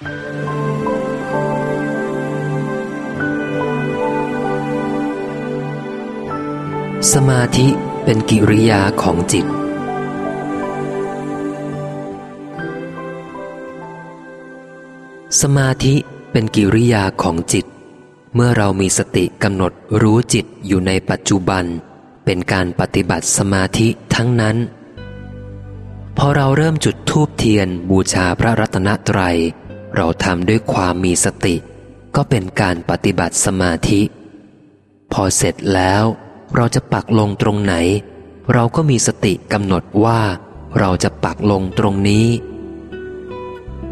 สมาธิเป็นกิริยาของจิต สมาธิเป็นกิริยาของจิต เมื่อเรามีสติกำหนดรู้จิตอยู่ในปัจจุบัน เป็นการปฏิบัติสมาธิทั้งนั้น พอเราเริ่มจุดธูปเทียนบูชาพระรัตนตรัย เราทำด้วยความมีสติ ก็เป็นการปฏิบัติสมาธิ พอเสร็จแล้ว เราจะปักลงตรงไหน เราก็มีสติกำหนดว่า เราจะปักลงตรงนี้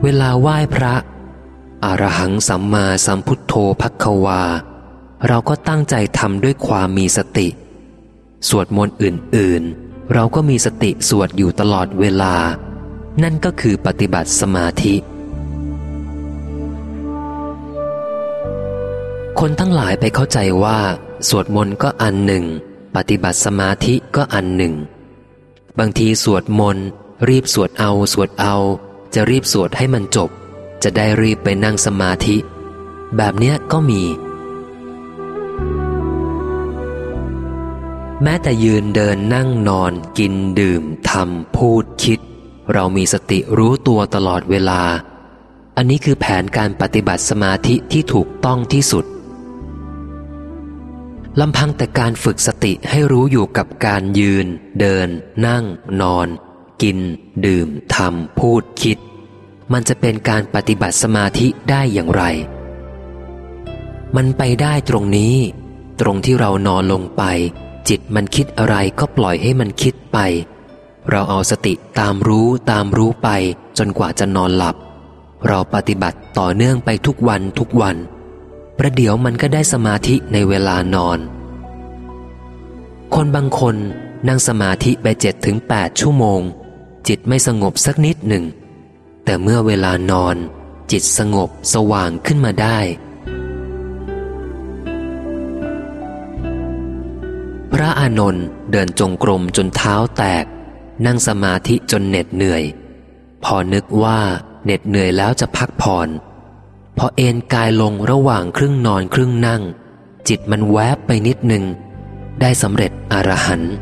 เวลาไหว้พระอรหังสัมมาสัมพุทโธพักวา เราก็ตั้งใจทำด้วยความมีสติ สวดมนต์อื่น ๆ เราก็มีสติสวดอยู่ตลอดเวลา นั่นก็คือปฏิบัติสมาธิ คนทั้งหลายไปเข้าใจว่า สวดมนต์ก็อันหนึ่ง ปฏิบัติสมาธิก็อันหนึ่ง บางทีสวดมนต์รีบสวดเอาสวดเอา จะรีบสวดให้มันจบ จะได้รีบไปนั่งสมาธิ แบบเนี้ยก็มี แม้แต่ยืนเดินนั่งนอนกินดื่มทำพูดคิด เรามีสติรู้ตัวตลอดเวลาอันนี้คือแผนการปฏิบัติสมาธิที่ถูกต้องที่สุด ลำพังแต่การฝึกสติให้รู้อยู่กับการยืน เดิน นั่ง นอน กิน ดื่มทำพูดคิด มันจะเป็นการปฏิบัติสมาธิได้อย่างไร มันไปได้ตรงนี้ ตรงที่เรานอนลงไป จิตมันคิดอะไรก็ปล่อยให้มันคิดไป เราเอาสติตามรู้ตามรู้ไปจนกว่าจะนอนหลับ เราปฏิบัติต่อเนื่องไปทุกวันทุกวัน ประเดี๋ยวมันก็ได้สมาธิในเวลานอน คนบางคนนั่งสมาธิไปเจ็ดถึงแปดชั่วโมง จิตไม่สงบสักนิดหนึ่ง แต่เมื่อเวลานอน จิตสงบสว่างขึ้นมาได้ พระอานนท์เดินจงกรมจนเท้าแตก นั่งสมาธิจนเหน็ดเหนื่อย พอนึกว่าเหน็ดเหนื่อยแล้วจะพักผ่อน พอเอนกายลงระหว่างครึ่งนอนครึ่งนั่ง จิตมันแวบไปนิดหนึ่ง ได้สำเร็จอรหันต์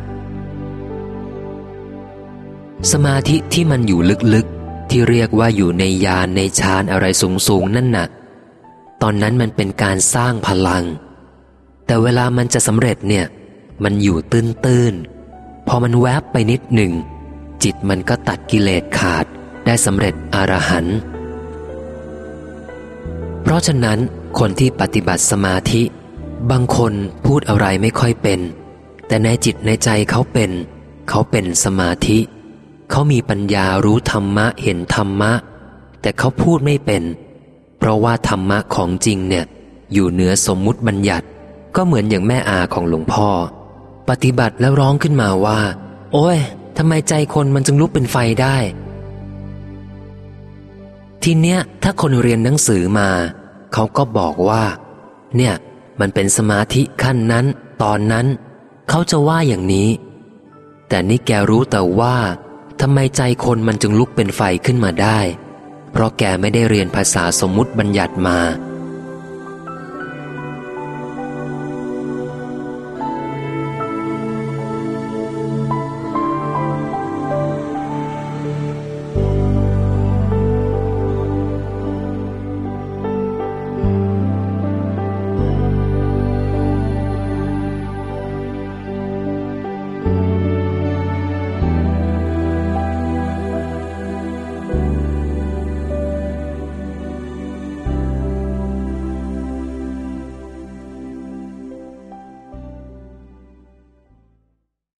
สมาธิที่มันอยู่ลึกๆ ที่เรียกว่าอยู่ในยานในฌานอะไรสูงๆ นั่นนะ่ะ ตอนนั้นมันเป็นการสร้างพลัง แต่เวลามันจะสำเร็จเนี่ย มันอยู่ตื้นๆ พอมันแวบไปนิดหนึ่ง จิตมันก็ตัดกิเลสขาดได้สำเร็จอรหันต์ ราะฉะนั้นคนที่ปฏิบัติสมาธิ บางคนพูดอะไรไม่ค่อยเป็น แต่ในจิตในใจเขาเป็น เขาเป็นสมาธิ เขามีปัญญารู้ธรรมะเห็นธรรมะ แต่เขาพูดไม่เป็น เพราะว่าธรรมะของจริงเนี่ย อยู่เหนือสมมุติบัญญัติ ก็เหมือนอย่างแม่อาของหลวงพ่อ ปฏิบัติแล้วร้องขึ้นมาว่า โอ้ยทำไมใจคนมันจึงลุกเป็นไฟได้ ทีเนี้ยถ้าคนเรียนหนังสือมา เขาก็บอกว่า เนี่ย มันเป็นสมาธิขั้นนั้น ตอนนั้น เขาจะว่าอย่างนี้ แต่นี่แกรู้แต่ว่าทำไมใจคนมันจึงลุกเป็นไฟขึ้นมาได้ เพราะแกไม่ได้เรียนภาษาสมมุติบัญญัติมา